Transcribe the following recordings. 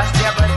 Arraste a.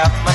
up